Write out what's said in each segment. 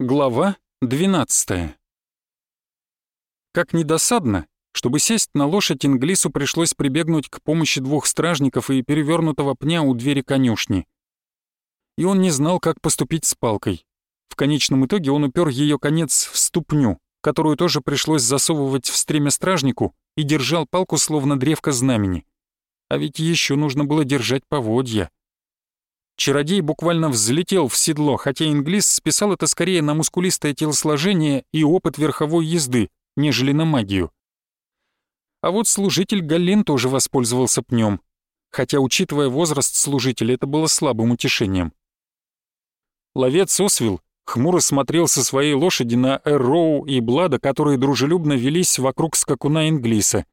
Глава 12 Как недосадно, чтобы сесть на лошадь Инглису пришлось прибегнуть к помощи двух стражников и перевернутого пня у двери конюшни. И он не знал, как поступить с палкой. В конечном итоге он упер ее конец в ступню, которую тоже пришлось засовывать в стремя стражнику, и держал палку словно древко знамени. А ведь еще нужно было держать поводья. Чародей буквально взлетел в седло, хотя Инглис списал это скорее на мускулистое телосложение и опыт верховой езды, нежели на магию. А вот служитель Галлин тоже воспользовался пнем, хотя, учитывая возраст служителя, это было слабым утешением. Ловец Освил хмуро смотрел со своей лошади на Эрроу и Блада, которые дружелюбно велись вокруг скакуна Инглиса.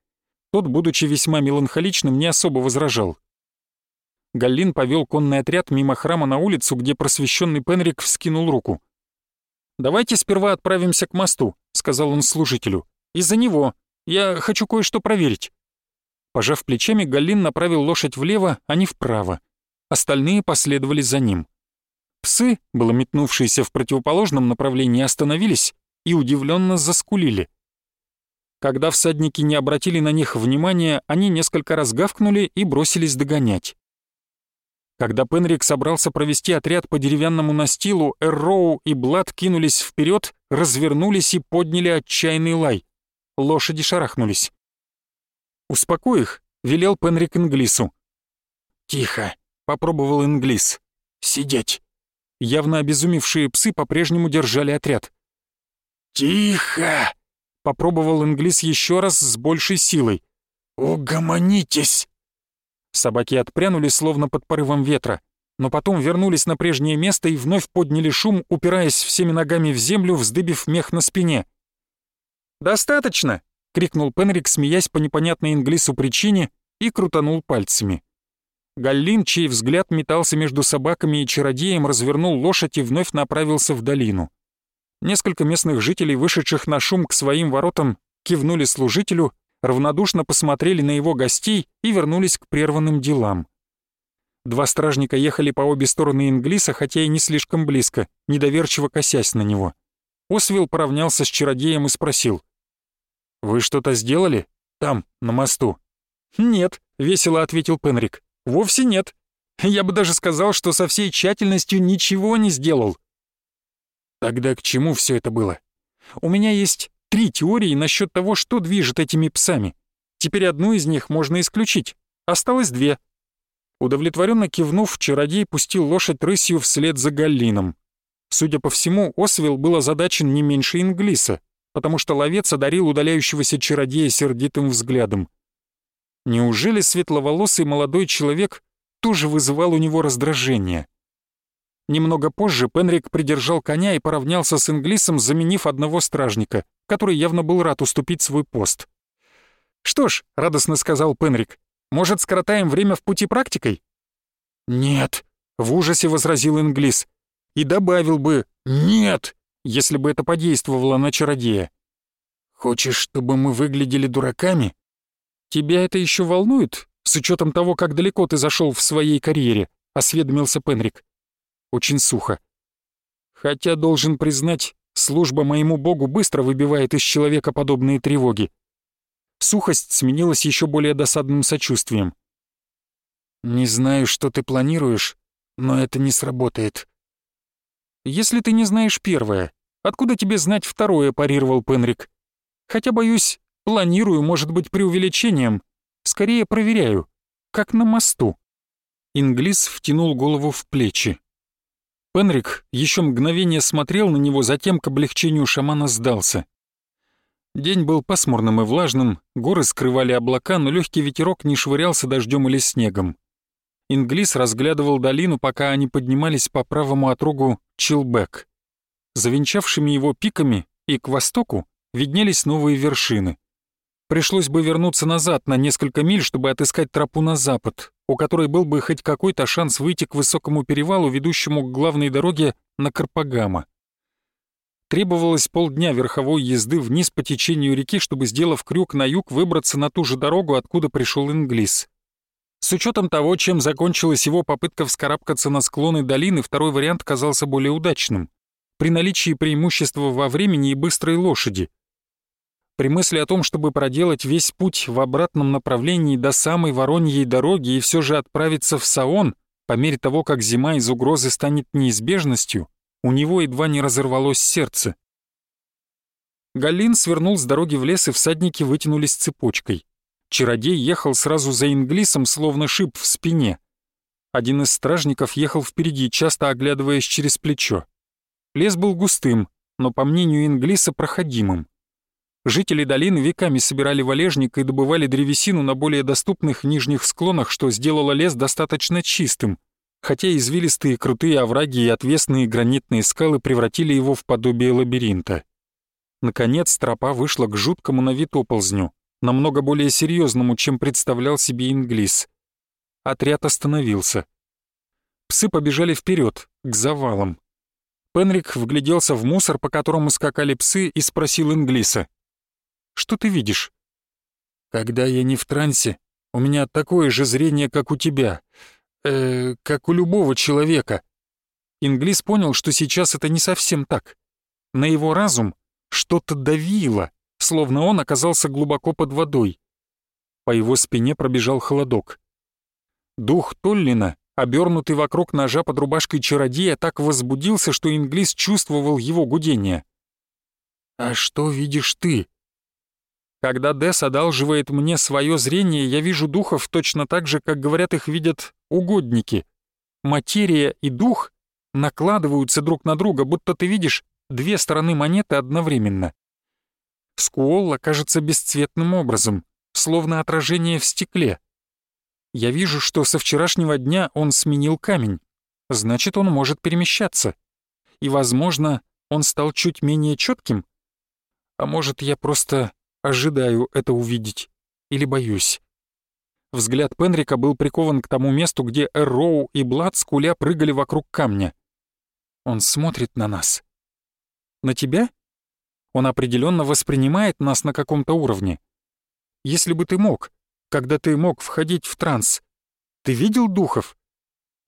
Тот, будучи весьма меланхоличным, не особо возражал. Галлин повел конный отряд мимо храма на улицу, где просвещенный Пенрик вскинул руку. «Давайте сперва отправимся к мосту», — сказал он служителю. «Из-за него. Я хочу кое-что проверить». Пожав плечами, Галлин направил лошадь влево, а не вправо. Остальные последовали за ним. Псы, было метнувшиеся в противоположном направлении, остановились и удивленно заскулили. Когда всадники не обратили на них внимания, они несколько раз гавкнули и бросились догонять. Когда Пенрик собрался провести отряд по деревянному настилу, Эрроу и Блад кинулись вперед, развернулись и подняли отчаянный лай. Лошади шарахнулись. «Успокой их», — велел Пенрик Инглису. «Тихо», — попробовал Инглис. «Сидеть». Явно обезумевшие псы по-прежнему держали отряд. «Тихо!» — попробовал Инглис еще раз с большей силой. «Угомонитесь!» Собаки отпрянули словно под порывом ветра, но потом вернулись на прежнее место и вновь подняли шум, упираясь всеми ногами в землю, вздыбив мех на спине. «Достаточно!» — крикнул Пенрик, смеясь по непонятной Инглису причине, и крутанул пальцами. Галлин, чей взгляд метался между собаками и чародеем, развернул лошадь и вновь направился в долину. Несколько местных жителей, вышедших на шум к своим воротам, кивнули служителю равнодушно посмотрели на его гостей и вернулись к прерванным делам. Два стражника ехали по обе стороны Инглиса, хотя и не слишком близко, недоверчиво косясь на него. Освил поравнялся с чародеем и спросил. «Вы что-то сделали? Там, на мосту?» «Нет», — весело ответил Пенрик. «Вовсе нет. Я бы даже сказал, что со всей тщательностью ничего не сделал». «Тогда к чему все это было?» «У меня есть три теории насчет того, что движет этими псами. Теперь одну из них можно исключить. Осталось две. Удовлетворенно кивнув, чародей пустил лошадь рысью вслед за Галлином. Судя по всему, Освил был озадачен не меньше Инглиса, потому что ловец одарил удаляющегося чародея сердитым взглядом. Неужели светловолосый молодой человек тоже вызывал у него раздражение? Немного позже Пенрик придержал коня и поравнялся с Инглисом, заменив одного стражника, который явно был рад уступить свой пост. «Что ж», — радостно сказал Пенрик, — «может, скоротаем время в пути практикой?» «Нет», — в ужасе возразил Инглис. И добавил бы «нет», если бы это подействовало на чародея. «Хочешь, чтобы мы выглядели дураками?» «Тебя это еще волнует, с учетом того, как далеко ты зашел в своей карьере?» — осведомился Пенрик очень сухо. Хотя, должен признать, служба моему богу быстро выбивает из человека подобные тревоги. Сухость сменилась еще более досадным сочувствием. «Не знаю, что ты планируешь, но это не сработает». «Если ты не знаешь первое, откуда тебе знать второе?» — парировал Пенрик. «Хотя, боюсь, планирую может быть преувеличением. Скорее проверяю, как на мосту». Инглис втянул голову в плечи. Пенрик еще мгновение смотрел на него, затем к облегчению шамана сдался. День был пасмурным и влажным, горы скрывали облака, но легкий ветерок не швырялся дождем или снегом. Инглис разглядывал долину, пока они поднимались по правому отрогу Чилбек. Завенчавшими его пиками и к востоку виднелись новые вершины. Пришлось бы вернуться назад на несколько миль, чтобы отыскать тропу на запад, у которой был бы хоть какой-то шанс выйти к высокому перевалу, ведущему к главной дороге на Карпагама. Требовалось полдня верховой езды вниз по течению реки, чтобы, сделав крюк на юг, выбраться на ту же дорогу, откуда пришел Инглис. С учетом того, чем закончилась его попытка вскарабкаться на склоны долины, второй вариант казался более удачным. при наличии преимущества во времени и быстрой лошади. При мысли о том, чтобы проделать весь путь в обратном направлении до самой Вороньей дороги и все же отправиться в Саон, по мере того, как зима из угрозы станет неизбежностью, у него едва не разорвалось сердце. Галин свернул с дороги в лес, и всадники вытянулись цепочкой. Чародей ехал сразу за Инглисом, словно шип в спине. Один из стражников ехал впереди, часто оглядываясь через плечо. Лес был густым, но, по мнению Инглиса, проходимым. Жители долины веками собирали валежник и добывали древесину на более доступных нижних склонах, что сделало лес достаточно чистым, хотя извилистые крутые овраги и отвесные гранитные скалы превратили его в подобие лабиринта. Наконец тропа вышла к жуткому на вид оползню, намного более серьезному, чем представлял себе Инглис. Отряд остановился. Псы побежали вперед, к завалам. Пенрик вгляделся в мусор, по которому скакали псы, и спросил Инглиса. «Что ты видишь?» «Когда я не в трансе, у меня такое же зрение, как у тебя. Э, как у любого человека». Инглис понял, что сейчас это не совсем так. На его разум что-то давило, словно он оказался глубоко под водой. По его спине пробежал холодок. Дух Толлина, обернутый вокруг ножа под рубашкой чародея, так возбудился, что Инглис чувствовал его гудение. «А что видишь ты?» Когда Дес одалживает мне свое зрение, я вижу духов точно так же, как говорят их видят угодники. Материя и дух накладываются друг на друга, будто ты видишь две стороны монеты одновременно. Скуолла кажется бесцветным образом, словно отражение в стекле. Я вижу, что со вчерашнего дня он сменил камень, значит, он может перемещаться. И, возможно, он стал чуть менее четким. А может, я просто ожидаю это увидеть или боюсь. Взгляд Пенрика был прикован к тому месту, где Эрроу и Блад скуля прыгали вокруг камня. Он смотрит на нас. На тебя? Он определенно воспринимает нас на каком-то уровне. Если бы ты мог, когда ты мог входить в транс, ты видел духов?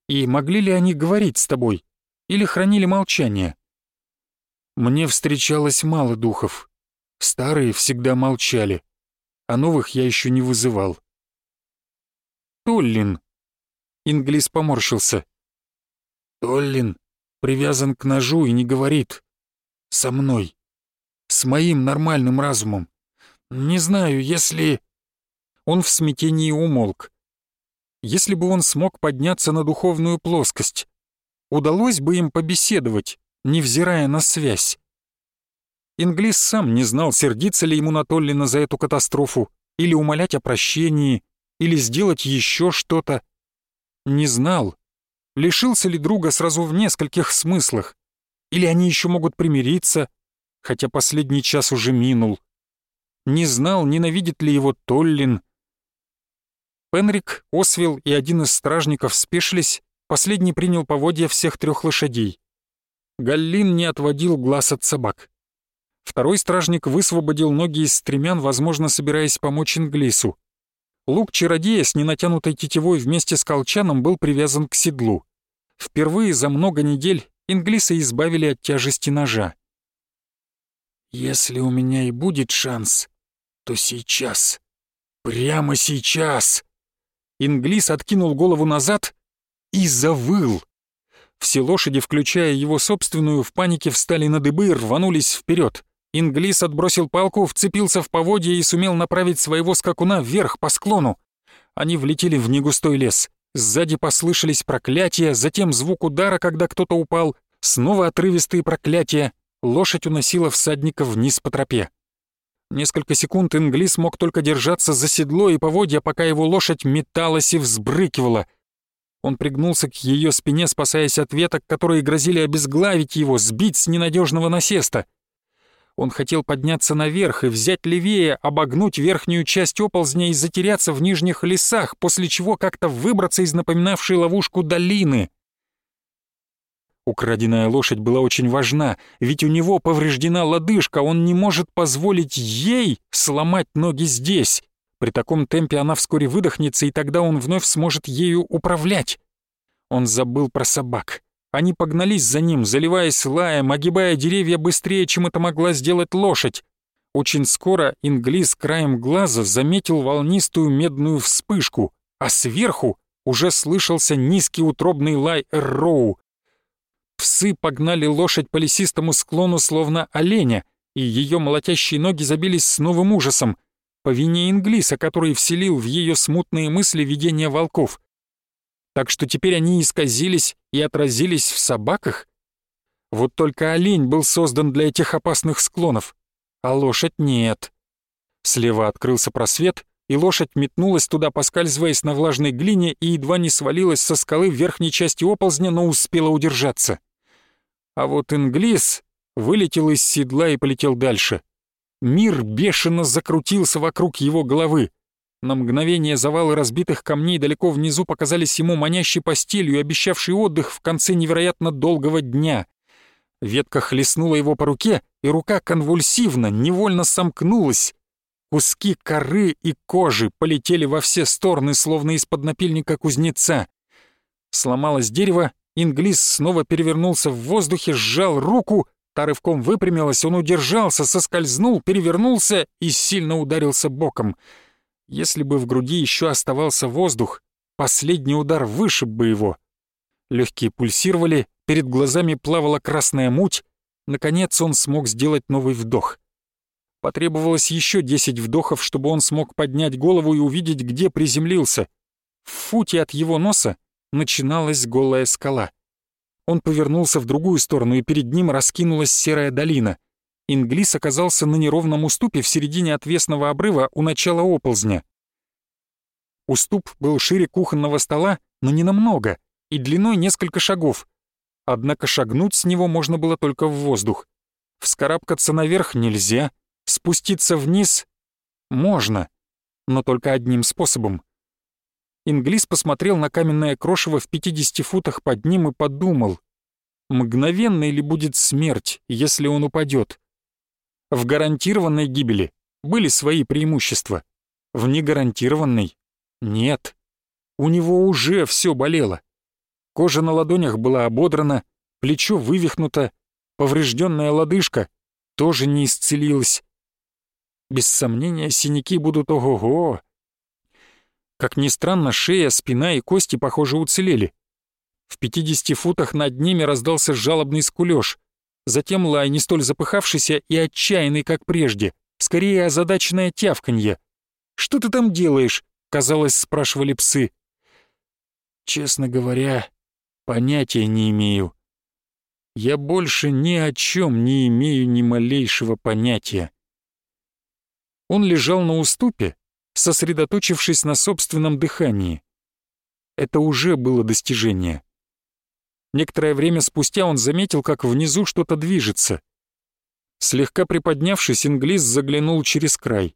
И могли ли они говорить с тобой? Или хранили молчание? Мне встречалось мало духов. Старые всегда молчали, а новых я еще не вызывал. Толлин. Инглис поморщился. Толлин привязан к ножу и не говорит. Со мной с моим нормальным разумом. Не знаю, если...» Он в смятении умолк. Если бы он смог подняться на духовную плоскость, удалось бы им побеседовать, невзирая на связь. Инглис сам не знал, сердиться ли ему на Толлина за эту катастрофу, или умолять о прощении, или сделать еще что-то. Не знал, лишился ли друга сразу в нескольких смыслах, или они еще могут примириться, хотя последний час уже минул. Не знал, ненавидит ли его Толлин. Пенрик, Освилл и один из стражников спешились, последний принял поводья всех трех лошадей. Галлин не отводил глаз от собак. Второй стражник высвободил ноги из стремян, возможно, собираясь помочь Инглису. Лук чародея с ненатянутой тетивой вместе с колчаном был привязан к седлу. Впервые за много недель Инглиса избавили от тяжести ножа. Если у меня и будет шанс, то сейчас. Прямо сейчас. Инглис откинул голову назад и завыл. Все лошади, включая его собственную, в панике встали на дыбы и рванулись вперед. Инглис отбросил палку, вцепился в поводья и сумел направить своего скакуна вверх по склону. Они влетели в негустой лес. Сзади послышались проклятия, затем звук удара, когда кто-то упал, снова отрывистые проклятия, лошадь уносила всадника вниз по тропе. Несколько секунд Инглис мог только держаться за седло и поводья, пока его лошадь металась и взбрыкивала. Он пригнулся к ее спине, спасаясь от веток, которые грозили обезглавить его, сбить с ненадежного насеста. Он хотел подняться наверх и взять левее, обогнуть верхнюю часть оползня и затеряться в нижних лесах, после чего как-то выбраться из напоминавшей ловушку долины — Украденная лошадь была очень важна, ведь у него повреждена лодыжка, он не может позволить ей сломать ноги здесь. При таком темпе она вскоре выдохнется, и тогда он вновь сможет ею управлять. Он забыл про собак. Они погнались за ним, заливаясь лаем, огибая деревья быстрее, чем это могла сделать лошадь. Очень скоро Инглис краем глаза заметил волнистую медную вспышку, а сверху уже слышался низкий утробный лай Эрроу. Псы погнали лошадь по лесистому склону, словно оленя, и ее молотящие ноги забились с новым ужасом, по вине Инглиса, который вселил в ее смутные мысли видения волков. Так что теперь они исказились и отразились в собаках? Вот только олень был создан для этих опасных склонов а лошадь нет. Слева открылся просвет, и лошадь метнулась туда, поскальзываясь на влажной глине и едва не свалилась со скалы в верхней части оползня, но успела удержаться. А вот Инглис вылетел из седла и полетел дальше. Мир бешено закрутился вокруг его головы. На мгновение завалы разбитых камней далеко внизу показались ему манящей постелью, обещавшей отдых в конце невероятно долгого дня. Ветка хлестнула его по руке, и рука конвульсивно, невольно сомкнулась. Куски коры и кожи полетели во все стороны, словно из-под напильника кузнеца. Сломалось дерево, Инглис снова перевернулся в воздухе, сжал руку, та рывком выпрямилась, он удержался, соскользнул, перевернулся и сильно ударился боком. Если бы в груди еще оставался воздух, последний удар вышиб бы его. Легкие пульсировали, перед глазами плавала красная муть, наконец он смог сделать новый вдох. Потребовалось еще десять вдохов, чтобы он смог поднять голову и увидеть, где приземлился. В футе от его носа начиналась голая скала. Он повернулся в другую сторону, и перед ним раскинулась серая долина. Инглис оказался на неровном уступе в середине отвесного обрыва у начала оползня. Уступ был шире кухонного стола, но не намного, и длиной несколько шагов. Однако шагнуть с него можно было только в воздух. Вскарабкаться наверх нельзя, спуститься вниз можно, но только одним способом. Инглис посмотрел на каменное крошево в 50 футах под ним и подумал, мгновенной ли будет смерть, если он упадет. В гарантированной гибели были свои преимущества, в негарантированной — нет. У него уже все болело. Кожа на ладонях была ободрана, плечо вывихнуто, поврежденная лодыжка тоже не исцелилась. Без сомнения, синяки будут ого-го. Как ни странно, шея, спина и кости, похоже, уцелели. В 50 футах над ними раздался жалобный скулёж. Затем лай, не столь запыхавшийся и отчаянный, как прежде, скорее озадаченное тявканье. «Что ты там делаешь?» — казалось, спрашивали псы. «Честно говоря, Понятия не имею. Я больше ни о чем не имею ни малейшего понятия. Он лежал на уступе, сосредоточившись на собственном дыхании. Это уже было достижение. Некоторое время спустя он заметил, как внизу что-то движется. Слегка приподнявшись, Инглис заглянул через край.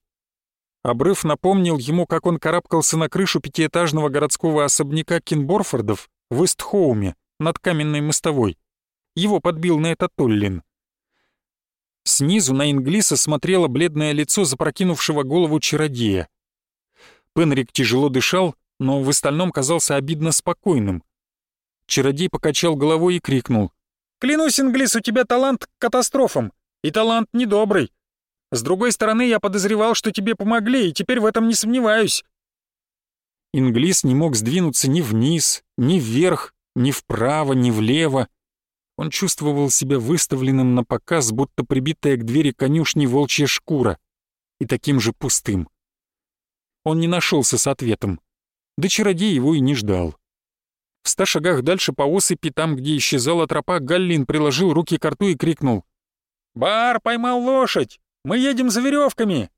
Обрыв напомнил ему, как он карабкался на крышу пятиэтажного городского особняка Кинборфордов в Истхоуме, над каменной мостовой. Его подбил на это Толлин. Снизу на Инглиса смотрело бледное лицо запрокинувшего голову чародея. Пенрик тяжело дышал, но в остальном казался обидно спокойным. Чародей покачал головой и крикнул. «Клянусь, Инглис, у тебя талант к катастрофам, и талант недобрый. С другой стороны, я подозревал, что тебе помогли, и теперь в этом не сомневаюсь. Инглис не мог сдвинуться ни вниз, ни вверх, ни вправо, ни влево. Он чувствовал себя выставленным на показ, будто прибитая к двери конюшни волчья шкура, и таким же пустым. Он не нашелся с ответом. Да чародей его и не ждал. В ста шагах дальше по осыпи, там, где исчезала тропа, Галлин приложил руки к рту и крикнул. «Бар поймал лошадь! Мы едем за веревками!»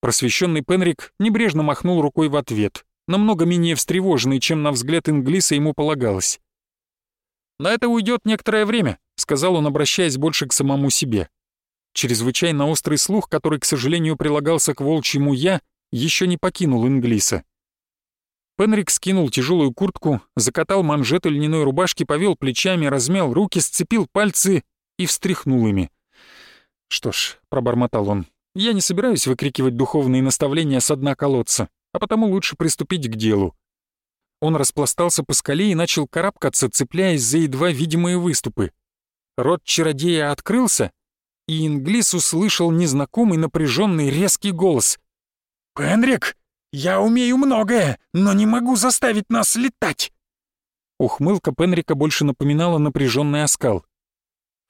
Просвещенный Пенрик небрежно махнул рукой в ответ, намного менее встревоженный, чем на взгляд Инглиса ему полагалось. «На это уйдет некоторое время», — сказал он, обращаясь больше к самому себе. Чрезвычайно острый слух, который, к сожалению, прилагался к волчьему «я», еще не покинул Инглиса. Пенрик скинул тяжелую куртку, закатал манжету льняной рубашки, повел плечами, размял руки, сцепил пальцы и встряхнул ими. «Что ж», — пробормотал он, я не собираюсь выкрикивать духовные наставления со дна колодца, а потому лучше приступить к делу. Он распластался по скале и начал карабкаться, цепляясь за едва видимые выступы. Рот чародея открылся, и Инглис услышал незнакомый напряженный резкий голос. «Пенрик, я умею многое, но не могу заставить нас летать!» Ухмылка Пенрика больше напоминала напряженный оскал.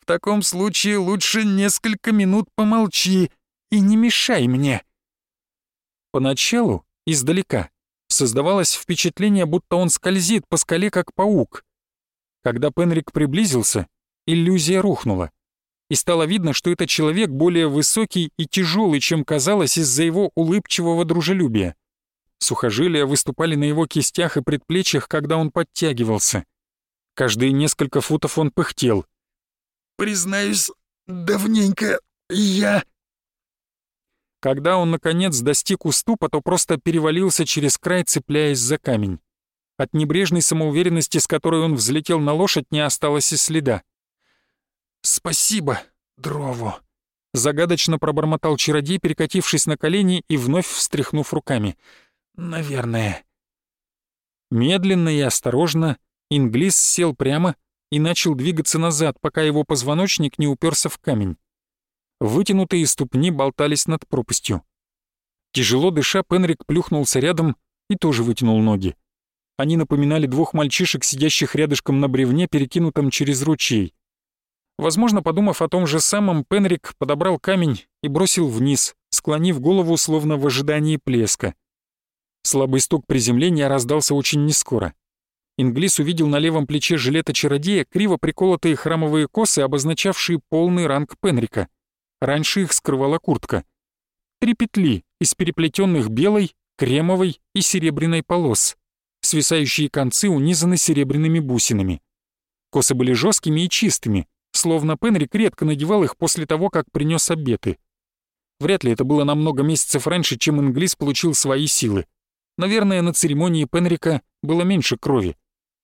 «В таком случае лучше несколько минут помолчи и не мешай мне!» Поначалу, издалека, создавалось впечатление, будто он скользит по скале, как паук. Когда Пенрик приблизился, иллюзия рухнула и стало видно, что это человек более высокий и тяжелый, чем казалось из-за его улыбчивого дружелюбия. Сухожилия выступали на его кистях и предплечьях, когда он подтягивался. Каждые несколько футов он пыхтел. «Признаюсь, давненько я...» Когда он, наконец, достиг уступа, то просто перевалился через край, цепляясь за камень. От небрежной самоуверенности, с которой он взлетел на лошадь, не осталось и следа. «Спасибо, Дрову!» Загадочно пробормотал чародей, перекатившись на колени и вновь встряхнув руками. «Наверное». Медленно и осторожно Инглис сел прямо и начал двигаться назад, пока его позвоночник не уперся в камень. Вытянутые ступни болтались над пропастью. Тяжело дыша, Пенрик плюхнулся рядом и тоже вытянул ноги. Они напоминали двух мальчишек, сидящих рядышком на бревне, перекинутом через ручей. Возможно, подумав о том же самом, Пенрик подобрал камень и бросил вниз, склонив голову, словно в ожидании плеска. Слабый стук приземления раздался очень нескоро. Инглис увидел на левом плече жилета чародея криво приколотые храмовые косы, обозначавшие полный ранг Пенрика. Раньше их скрывала куртка. Три петли из переплетенных белой, кремовой и серебряной полос. Свисающие концы унизаны серебряными бусинами. Косы были жесткими и чистыми, словно Пенрик редко надевал их после того, как принес обеты. Вряд ли это было на много месяцев раньше, чем Инглис получил свои силы. Наверное, на церемонии Пенрика было меньше крови.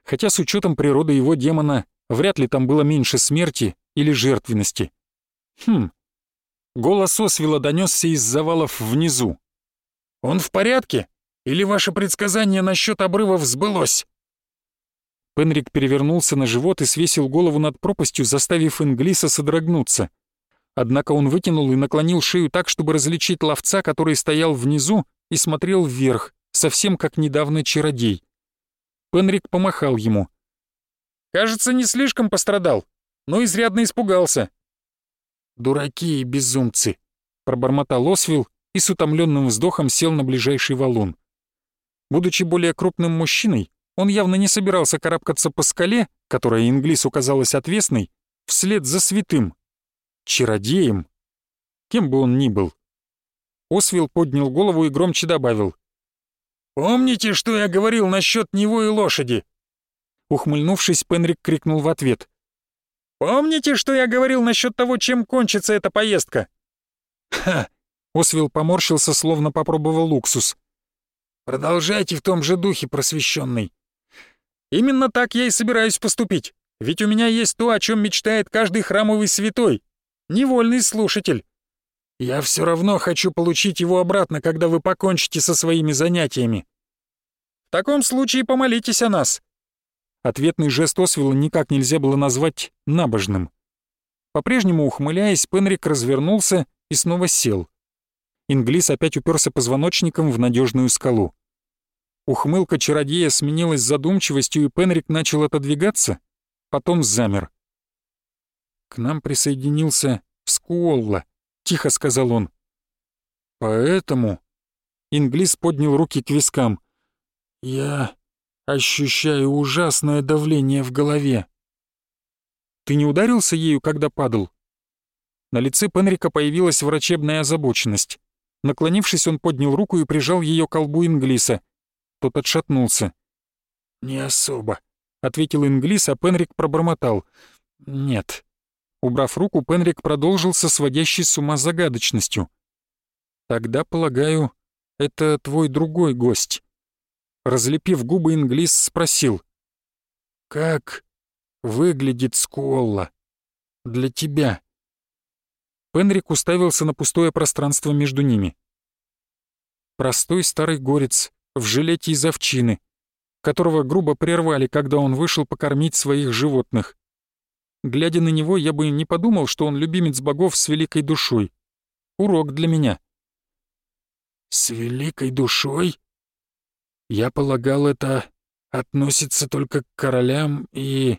Хотя с учетом природы его демона, вряд ли там было меньше смерти или жертвенности. Хм. Голос Освила донесся из завалов внизу. «Он в порядке? Или ваше предсказание насчет обрывов сбылось?» Пенрик перевернулся на живот и свесил голову над пропастью, заставив Инглиса содрогнуться. Однако он вытянул и наклонил шею так, чтобы различить ловца, который стоял внизу и смотрел вверх, совсем как недавно чародей. Пенрик помахал ему. «Кажется, не слишком пострадал, но изрядно испугался». «Дураки и безумцы», — пробормотал Освил и с утомленным вздохом сел на ближайший валун. Будучи более крупным мужчиной, он явно не собирался карабкаться по скале, которая Инглису казалась отвесной, вслед за святым. Чародеем. Кем бы он ни был. Освил поднял голову и громче добавил. «Помните, что я говорил насчет него и лошади?» Ухмыльнувшись, Пенрик крикнул в ответ. «Помните, что я говорил насчет того, чем кончится эта поездка?» «Ха!» — Освил поморщился, словно попробовал уксус. «Продолжайте в том же духе, просвещенный. Именно так я и собираюсь поступить, ведь у меня есть то, о чем мечтает каждый храмовый святой. Невольный слушатель. Я все равно хочу получить его обратно, когда вы покончите со своими занятиями. В таком случае помолитесь о нас. Ответный жест Освела никак нельзя было назвать набожным. По-прежнему ухмыляясь, Пенрик развернулся и снова сел. Инглис опять уперся позвоночником в надежную скалу. Ухмылка чародея сменилась задумчивостью, и Пенрик начал отодвигаться, потом замер. «К нам присоединился Скуолла», — тихо сказал он. «Поэтому...» — Инглис поднял руки к вискам. «Я ощущаю ужасное давление в голове». «Ты не ударился ею, когда падал?» На лице Пенрика появилась врачебная озабоченность. Наклонившись, он поднял руку и прижал ее к колбу Инглиса — тот отшатнулся. «Не особо», — ответил Инглис, а Пенрик пробормотал. «Нет». Убрав руку, Пенрик продолжил со сводящей с ума загадочностью. «Тогда, полагаю, это твой другой гость». Разлепив губы, Инглис спросил. «Как выглядит Скуолла для тебя?» Пенрик уставился на пустое пространство между ними. Простой старый горец, в жилете из овчины. которого грубо прервали, когда он вышел покормить своих животных. Глядя на него, я бы не подумал, что он любимец богов с великой душой. Урок для меня. «С великой душой?» Я полагал, это относится только к королям и...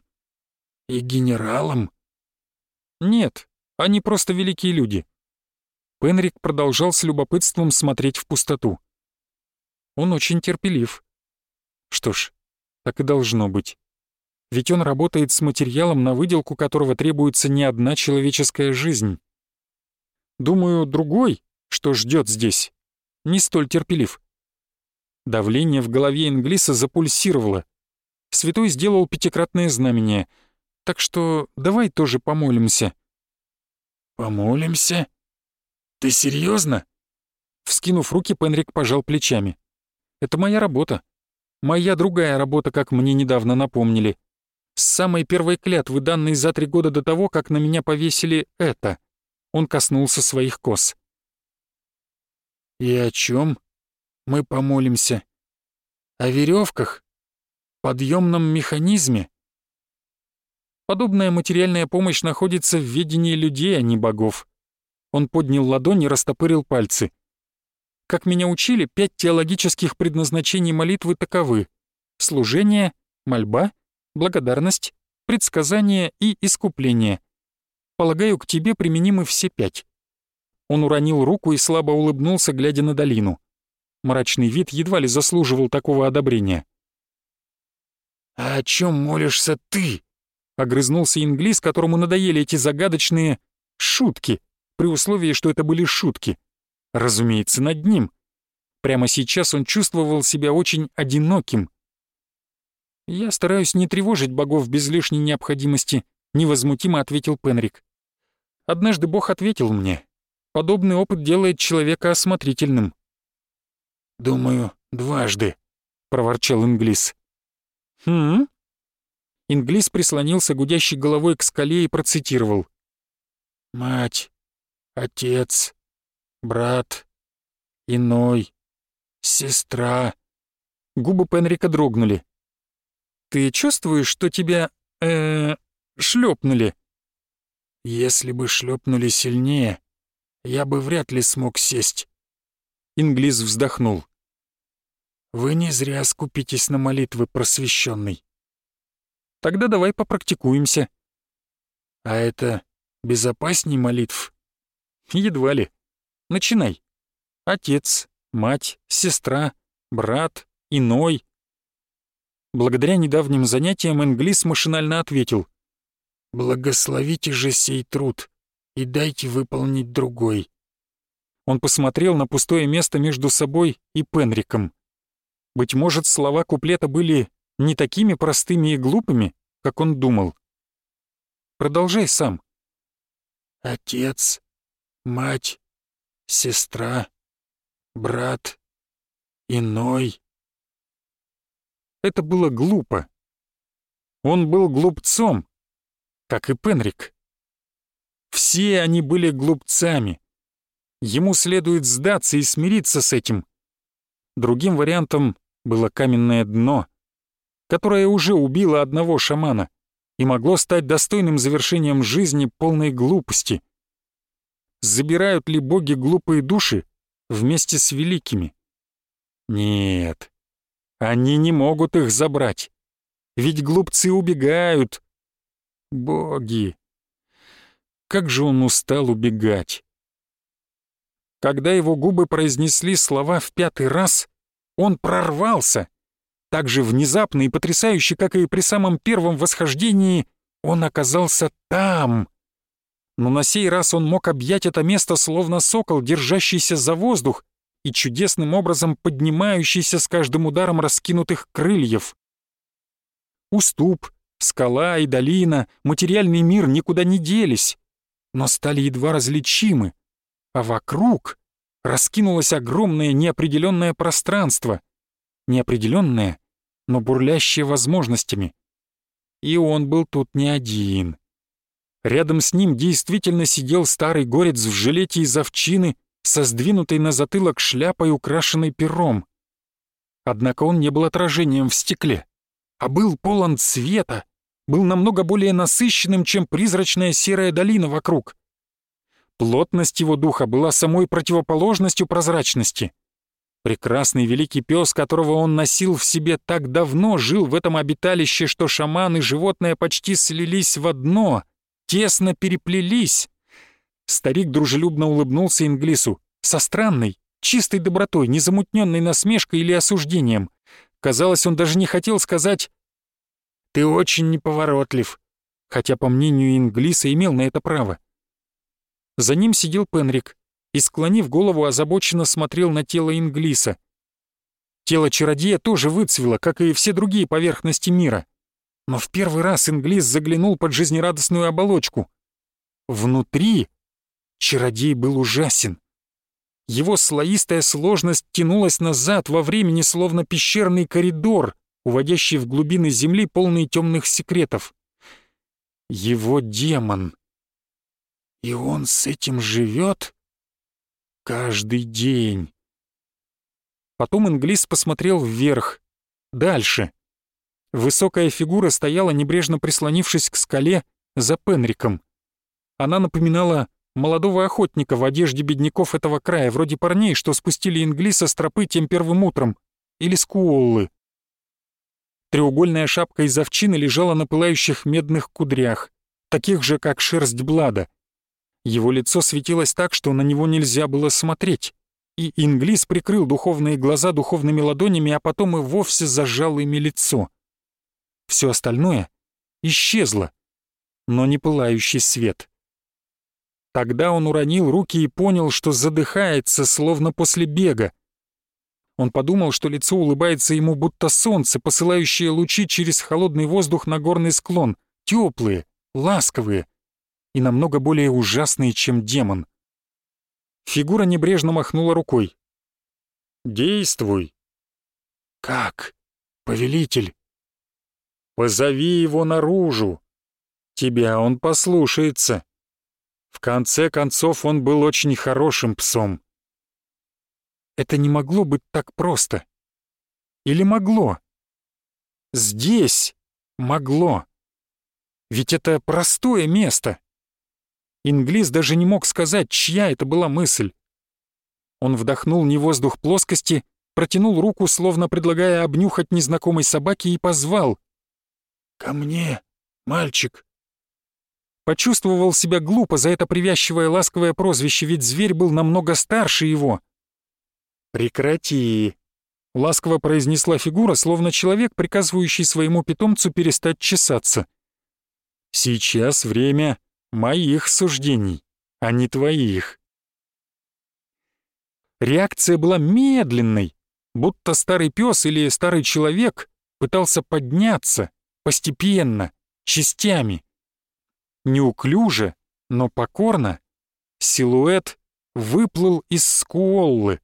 и генералам. Нет, они просто великие люди. Пенрик продолжал с любопытством смотреть в пустоту. Он очень терпелив. Что ж, так и должно быть. Ведь он работает с материалом, на выделку которого требуется не одна человеческая жизнь. Думаю, другой, что ждет здесь, не столь терпелив. Давление в голове Инглиса запульсировало. Святой сделал пятикратное знамение. Так что давай тоже помолимся. «Помолимся? Ты серьезно? Вскинув руки, Пенрик пожал плечами. «Это моя работа. Моя другая работа, как мне недавно напомнили. С самой первой клятвы, данной за три года до того, как на меня повесили это». Он коснулся своих кос. «И о чем мы помолимся. О веревках? Подъемном механизме? Подобная материальная помощь находится в ведении людей, а не богов. Он поднял ладонь и растопырил пальцы. Как меня учили, пять теологических предназначений молитвы таковы. Служение, мольба, благодарность, предсказание и искупление. Полагаю, к тебе применимы все пять. Он уронил руку и слабо улыбнулся, глядя на долину. Мрачный вид едва ли заслуживал такого одобрения. «А о чем молишься ты?» — огрызнулся Инглис, которому надоели эти загадочные шутки, при условии, что это были шутки. Разумеется, над ним. Прямо сейчас он чувствовал себя очень одиноким. «Я стараюсь не тревожить богов без лишней необходимости», — невозмутимо ответил Пенрик. «Однажды бог ответил мне. Подобный опыт делает человека осмотрительным. «Думаю, дважды», — проворчал Инглис. «Хм?» Инглис прислонился гудящей головой к скале и процитировал. «Мать, отец, брат, иной, сестра». Губы Пенрика дрогнули. «Ты чувствуешь, что тебя... э шлепнули?» «Если бы шлепнули сильнее, я бы вряд ли смог сесть». Инглис вздохнул. Вы не зря скупитесь на молитвы, просвещенный. Тогда давай попрактикуемся. А это безопасней молитв? Едва ли. Начинай. Отец, мать, сестра, брат, иной. Благодаря недавним занятиям Энглис машинально ответил. «Благословите же сей труд и дайте выполнить другой». Он посмотрел на пустое место между собой и Пенриком. Быть может, слова куплета были не такими простыми и глупыми, как он думал. Продолжай сам. Отец, мать, сестра, брат, иной. Это было глупо. Он был глупцом, как и Пенрик. Все они были глупцами. Ему следует сдаться и смириться с этим. Другим вариантом было каменное дно, которое уже убило одного шамана и могло стать достойным завершением жизни полной глупости. Забирают ли боги глупые души вместе с великими? Нет, они не могут их забрать, ведь глупцы убегают. Боги! Как же он устал убегать! Когда его губы произнесли слова в пятый раз, он прорвался. Так же внезапно и потрясающе, как и при самом первом восхождении, он оказался там. Но на сей раз он мог объять это место, словно сокол, держащийся за воздух и чудесным образом поднимающийся с каждым ударом раскинутых крыльев. Уступ, скала и долина, материальный мир никуда не делись, но стали едва различимы, а вокруг раскинулось огромное неопределенное пространство. Неопределенное, но бурлящее возможностями. И он был тут не один. Рядом с ним действительно сидел старый горец в жилете из овчины со сдвинутой на затылок шляпой, украшенной пером. Однако он не был отражением в стекле, а был полон цвета, был намного более насыщенным, чем призрачная серая долина вокруг. Плотность его духа была самой противоположностью прозрачности. Прекрасный великий пес, которого он носил в себе так давно, жил в этом обиталище, что шаман и животное почти слились в одно, тесно переплелись. Старик дружелюбно улыбнулся Инглису со странной, чистой добротой, незамутненной насмешкой или осуждением. Казалось, он даже не хотел сказать «Ты очень неповоротлив», хотя, по мнению Инглиса, имел на это право. За ним сидел Пенрик и, склонив голову, озабоченно смотрел на тело Инглиса. Тело чародея тоже выцвело, как и все другие поверхности мира. Но в первый раз Инглис заглянул под жизнерадостную оболочку. Внутри чародей был ужасен. Его слоистая сложность тянулась назад во времени, словно пещерный коридор, уводящий в глубины земли, полный темных секретов. Его демон. И он с этим живет каждый день. Потом Инглис посмотрел вверх, дальше. Высокая фигура стояла, небрежно прислонившись к скале, за Пенриком. Она напоминала молодого охотника в одежде бедняков этого края, вроде парней, что спустили Инглиса с тропы тем первым утром, или скуоллы. Треугольная шапка из овчины лежала на пылающих медных кудрях, таких же, как шерсть Блада. Его лицо светилось так, что на него нельзя было смотреть, и Инглис прикрыл духовные глаза духовными ладонями, а потом и вовсе зажал ими лицо. Все остальное исчезло, но не пылающий свет — Тогда он уронил руки и понял, что задыхается, словно после бега. Он подумал, что лицо улыбается ему будто солнце, посылающее лучи через холодный воздух на горный склон, теплые, ласковые и намного более ужасные, чем демон. Фигура небрежно махнула рукой. «Действуй». «Как, повелитель?» «Позови его наружу. Тебя он послушается». В конце концов, он был очень хорошим псом. Это не могло быть так просто. Или могло? Здесь могло. Ведь это простое место. Инглис даже не мог сказать, чья это была мысль. Он вдохнул не воздух плоскости, протянул руку, словно предлагая обнюхать незнакомой собаке, и позвал. «Ко мне, мальчик!» Почувствовал себя глупо за это привязчивое ласковое прозвище, ведь зверь был намного старше его. «Прекрати!» — ласково произнесла фигура, словно человек, приказывающий своему питомцу перестать чесаться. «Сейчас время моих суждений, а не твоих». Реакция была медленной, будто старый пес или старый человек пытался подняться постепенно, частями. Неуклюже, но покорно, силуэт выплыл из скуоллы.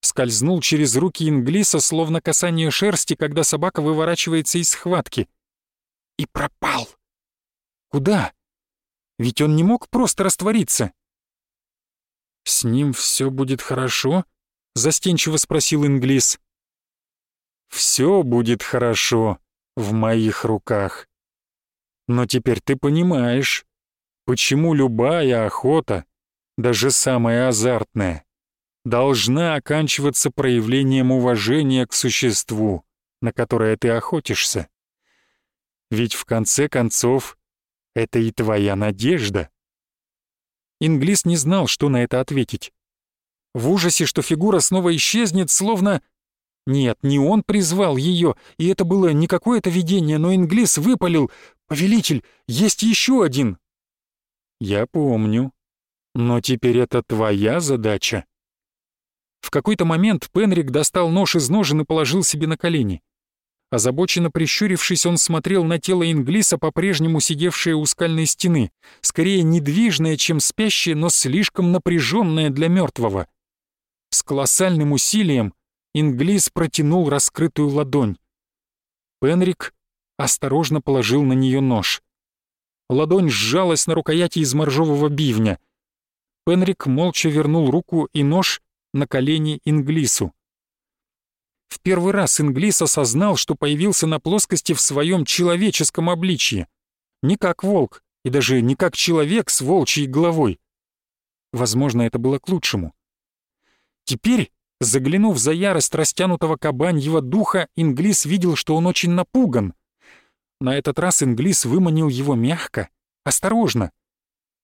Скользнул через руки Инглиса, словно касание шерсти, когда собака выворачивается из схватки. И пропал. Куда? Ведь он не мог просто раствориться. «С ним все будет хорошо?» — застенчиво спросил Инглис. «Все будет хорошо в моих руках», но теперь ты понимаешь, почему любая охота, даже самая азартная, должна оканчиваться проявлением уважения к существу, на которое ты охотишься. Ведь в конце концов это и твоя надежда. Инглис не знал, что на это ответить. В ужасе, что фигура снова исчезнет, словно... Нет, не он призвал ее, и это было не какое-то видение, но Инглис выпалил «Повелитель, есть еще один!» «Я помню. Но теперь это твоя задача». В какой-то момент Пенрик достал нож из ножен и положил себе на колени. Озабоченно прищурившись, он смотрел на тело Инглиса, по-прежнему сидевшее у скальной стены, скорее недвижное, чем спящее, но слишком напряженное для мертвого. С колоссальным усилием Инглис протянул раскрытую ладонь. Пенрик осторожно положил на нее нож. Ладонь сжалась на рукояти из моржового бивня. Пенрик молча вернул руку и нож на колени Инглису. в первый раз Инглис осознал, что появился на плоскости в своем человеческом обличье. Не как волк, и даже не как человек с волчьей головой. Возможно, это было к лучшему. Теперь, заглянув за ярость растянутого кабаньего духа, Инглис видел, что он очень напуган. На этот раз Инглис выманил его мягко, осторожно.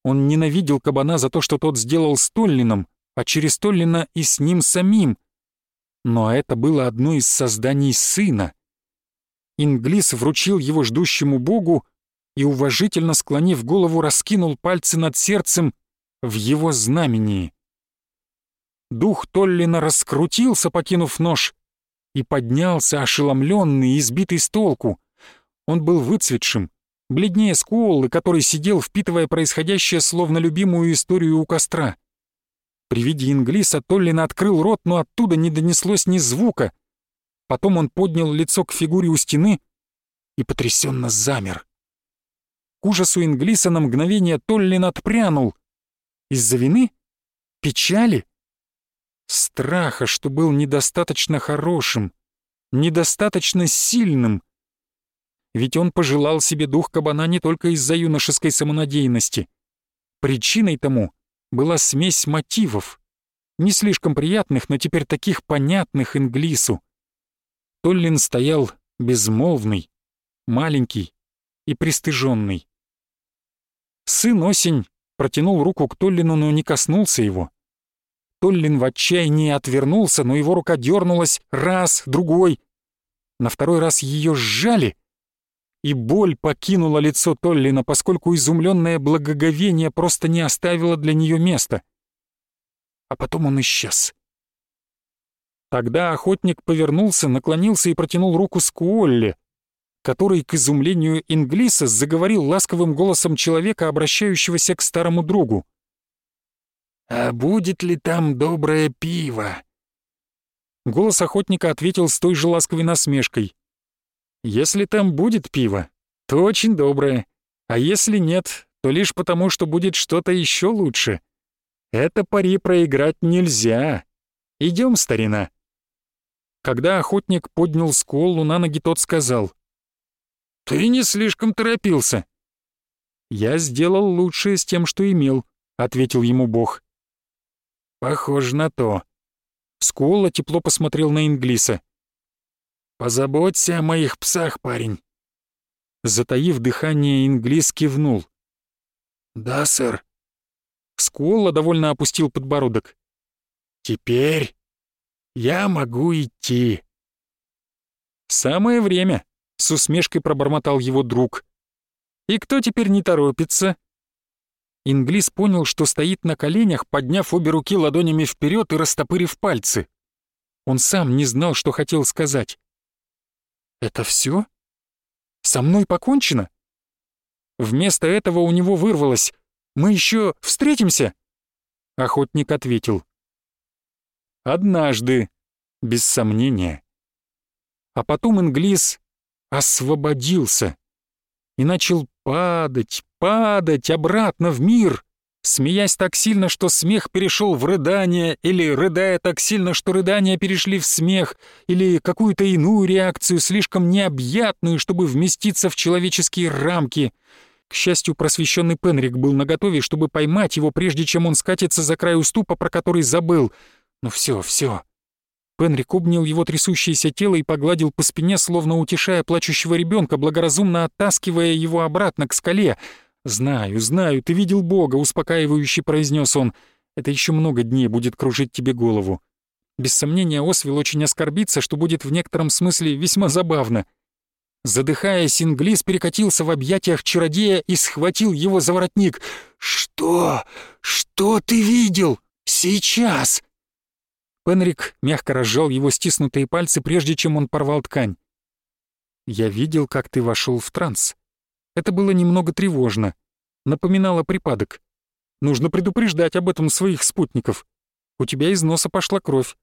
Он ненавидел кабана за то, что тот сделал с Толлином, а через Толлина и с ним самим. Но это было одно из созданий сына. Инглис вручил его ждущему богу и, уважительно склонив голову, раскинул пальцы над сердцем в его знамении. Дух Толлина раскрутился, покинув нож, и поднялся, ошеломленный и избитый с толку. Он был выцветшим, бледнее Скуоллы, который сидел, впитывая происходящее, словно любимую историю у костра. При виде Инглиса Толлин открыл рот, но оттуда не донеслось ни звука. Потом он поднял лицо к фигуре у стены и потрясенно замер. К ужасу Инглиса на мгновение Толлин отпрянул. Из-за вины? Печали? Страха, что был недостаточно хорошим, недостаточно сильным. Ведь он пожелал себе дух кабана не только из-за юношеской самонадеянности. Причиной тому была смесь мотивов, не слишком приятных, но теперь таких понятных Инглису. Толлин стоял безмолвный, маленький и пристыженный. Сын Осень протянул руку к Толлину, но не коснулся его. Толлин в отчаянии отвернулся, но его рука дернулась раз, другой. На второй раз ее сжали, и боль покинула лицо Толлина, поскольку изумленное благоговение просто не оставило для нее места. А потом он исчез. Тогда охотник повернулся, наклонился и протянул руку Скуолле, который, к изумлению Инглиса, заговорил ласковым голосом человека, обращающегося к старому другу. «А будет ли там доброе пиво?» Голос охотника ответил с той же ласковой насмешкой. Если там будет пиво, то очень доброе, а если нет, то лишь потому, что будет что-то еще лучше. Это пари проиграть нельзя. Идем, старина». Когда охотник поднял сколу на ноги, тот сказал. «Ты не слишком торопился». «Я сделал лучшее с тем, что имел», — ответил ему бог. «Похоже на то». Скуола тепло посмотрел на Инглиса. «Позаботься о моих псах, парень». Затаив дыхание, Инглис кивнул. «Да, сэр». Скуолла довольно опустил подбородок. «Теперь я могу идти». «Самое время», — с усмешкой пробормотал его друг. «И кто теперь не торопится?» Инглис понял, что стоит на коленях, подняв обе руки ладонями вперед и растопырив пальцы. Он сам не знал, что хотел сказать. «Это все? Со мной покончено?» Вместо этого у него вырвалось «Мы еще встретимся?» Охотник ответил. «Однажды, без сомнения». А потом Инглис освободился и начал падать, падать обратно в мир, смеясь так сильно, что смех перешел в рыдание, или рыдая так сильно, что рыдания перешли в смех, или какую-то иную реакцию, слишком необъятную, чтобы вместиться в человеческие рамки. К счастью, просвещенный Пенрик был наготове, чтобы поймать его, прежде чем он скатится за край уступа, про который забыл. Ну все, все. Пенрик обнял его трясущееся тело и погладил по спине, словно утешая плачущего ребенка, благоразумно оттаскивая его обратно к скале — «Знаю, знаю, ты видел Бога», — успокаивающе произнес он. «Это еще много дней будет кружить тебе голову». Без сомнения, Освил очень оскорбится, что будет в некотором смысле весьма забавно. Задыхаясь, Инглис перекатился в объятиях чародея и схватил его за воротник. «Что? Что ты видел? Сейчас!» Пенрик мягко разжал его стиснутые пальцы, прежде чем он порвал ткань. «Я видел, как ты вошел в транс. Это было немного тревожно. Напоминало припадок. Нужно предупреждать об этом своих спутников. У тебя из носа пошла кровь.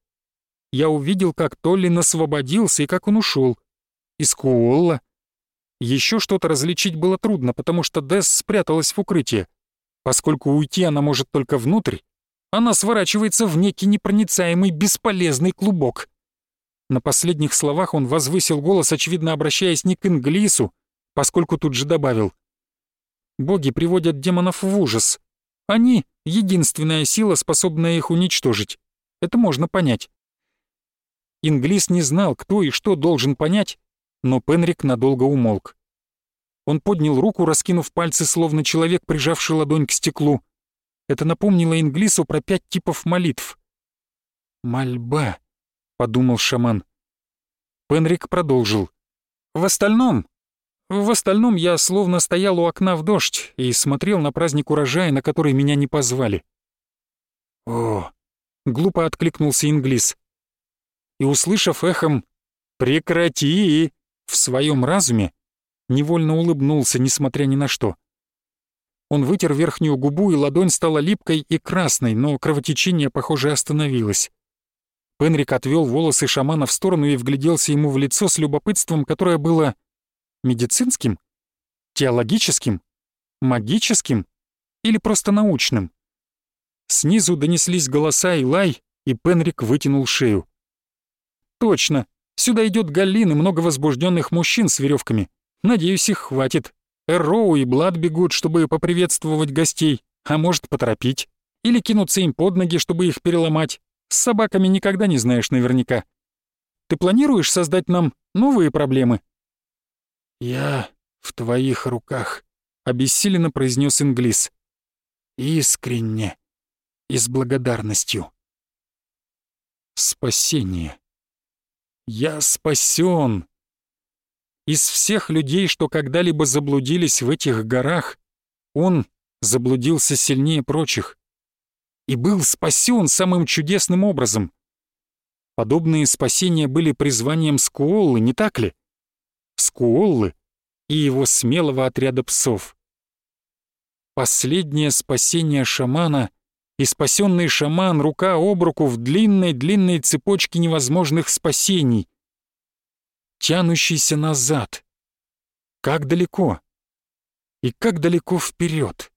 Я увидел, как Толлин освободился и как он ушел. Из Куолла. Еще что-то различить было трудно, потому что Десс спряталась в укрытие. Поскольку уйти она может только внутрь, она сворачивается в некий непроницаемый бесполезный клубок. На последних словах он возвысил голос, очевидно обращаясь не к Инглису, поскольку тут же добавил. «Боги приводят демонов в ужас. Они — единственная сила, способная их уничтожить. Это можно понять». Инглис не знал, кто и что должен понять, но Пенрик надолго умолк. Он поднял руку, раскинув пальцы, словно человек, прижавший ладонь к стеклу. Это напомнило Инглису про пять типов молитв. «Мольба», — подумал шаман. Пенрик продолжил. «В остальном... В остальном я словно стоял у окна в дождь и смотрел на праздник урожая, на который меня не позвали». «О!» — глупо откликнулся Инглис. И, услышав эхом «Прекрати!» в своем разуме, невольно улыбнулся, несмотря ни на что. Он вытер верхнюю губу, и ладонь стала липкой и красной, но кровотечение, похоже, остановилось. Пенрик отвел волосы шамана в сторону и вгляделся ему в лицо с любопытством, которое было медицинским, теологическим, магическим или просто научным. Снизу донеслись голоса и лай, и Пенрик вытянул шею. «Точно! Сюда идет Галлин и много возбужденных мужчин с веревками. Надеюсь, их хватит. Эрроу и Блад бегут, чтобы поприветствовать гостей, а может, поторопить. Или кинуться им под ноги, чтобы их переломать. С собаками никогда не знаешь наверняка. Ты планируешь создать нам новые проблемы?» «Я в твоих руках», — обессиленно произнес Инглис. «Искренне и с благодарностью». Спасение. Я спасен. Из всех людей, что когда-либо заблудились в этих горах, он заблудился сильнее прочих и был спасен самым чудесным образом. Подобные спасения были призванием Скуоллы, не так ли? Скуоллы и его смелого отряда псов. Последнее спасение шамана и спасенный шаман рука об руку в длинной-длинной цепочке невозможных спасений, тянущийся назад. Как далеко? И как далеко вперед?